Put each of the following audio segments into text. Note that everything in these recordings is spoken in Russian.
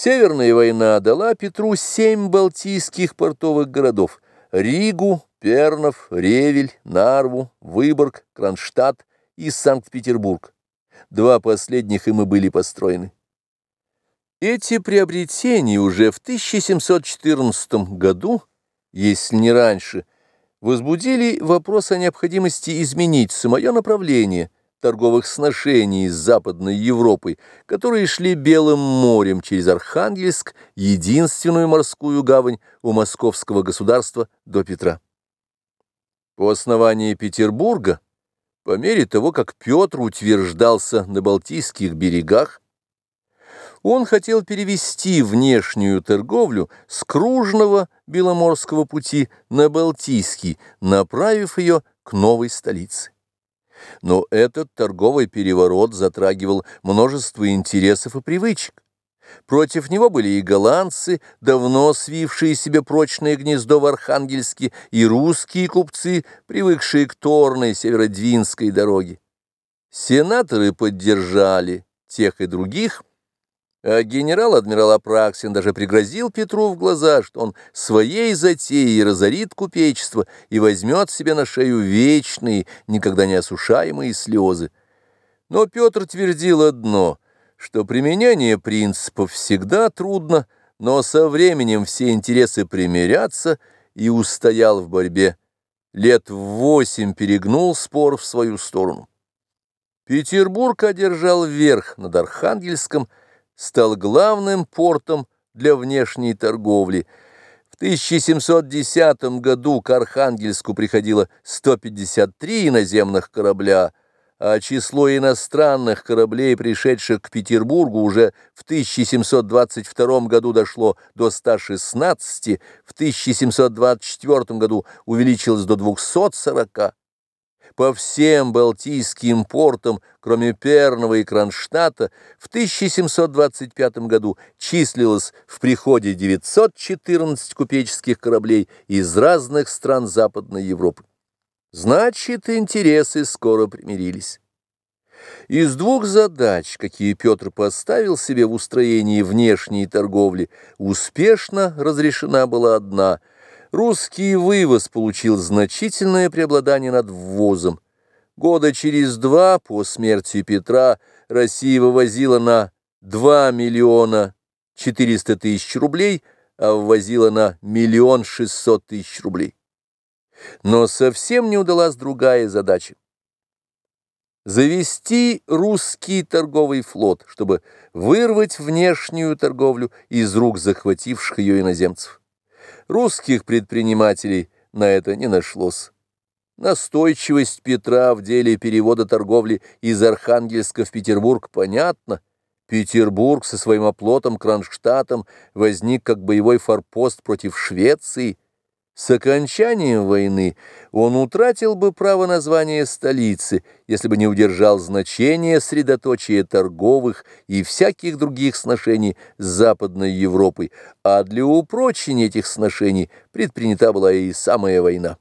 Северная война дала Петру семь балтийских портовых городов – Ригу, Пернов, Ревель, Нарву, Выборг, Кронштадт и Санкт-Петербург. Два последних им и были построены. Эти приобретения уже в 1714 году, если не раньше, возбудили вопрос о необходимости изменить самое направление торговых сношений с Западной Европой, которые шли Белым морем через Архангельск, единственную морскую гавань у московского государства до Петра. По основании Петербурга, по мере того, как Петр утверждался на Балтийских берегах, он хотел перевести внешнюю торговлю с кружного Беломорского пути на Балтийский, направив ее к новой столице. Но этот торговый переворот затрагивал множество интересов и привычек. Против него были и голландцы, давно свившие себе прочное гнездо в Архангельске, и русские купцы, привыкшие к торной северодвинской дороге. Сенаторы поддержали тех и других, а генерал-адмирал Апраксин даже пригрозил Петру в глаза, что он своей затеей разорит купечество и возьмет себе на шею вечные, никогда не осушаемые слезы. Но Петр твердил одно, что применение принципов всегда трудно, но со временем все интересы примирятся, и устоял в борьбе. Лет восемь перегнул спор в свою сторону. Петербург одержал верх над Архангельском, стал главным портом для внешней торговли. В 1710 году к Архангельску приходило 153 иноземных корабля, а число иностранных кораблей, пришедших к Петербургу, уже в 1722 году дошло до 116, в 1724 году увеличилось до 240 по всем Балтийским портам, кроме Перного и Кронштадта, в 1725 году числилось в приходе 914 купеческих кораблей из разных стран Западной Европы. Значит, интересы скоро примирились. Из двух задач, какие Петр поставил себе в устроении внешней торговли, успешно разрешена была одна – русский вывоз получил значительное преобладание над ввозом. Года через два по смерти Петра Россия вывозила на 2 миллиона 400 тысяч рублей, а ввозила на миллион 600 тысяч рублей. Но совсем не удалась другая задача. Завести русский торговый флот, чтобы вырвать внешнюю торговлю из рук захвативших ее иноземцев. Русских предпринимателей на это не нашлось. Настойчивость Петра в деле перевода торговли из Архангельска в Петербург понятна. Петербург со своим оплотом Кронштадтом возник как боевой форпост против Швеции – с окончанием войны он утратил бы право названия столицы, если бы не удержал значение средоточия торговых и всяких других сношений с Западной Европой, а для упрочения этих сношений предпринята была и самая война.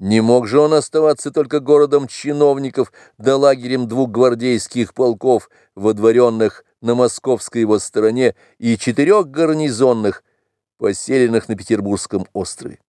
Не мог же он оставаться только городом чиновников да лагерем двух гвардейских полков, водворенных на московской его стороне, и четырех гарнизонных – поселенных на Петербургском острове.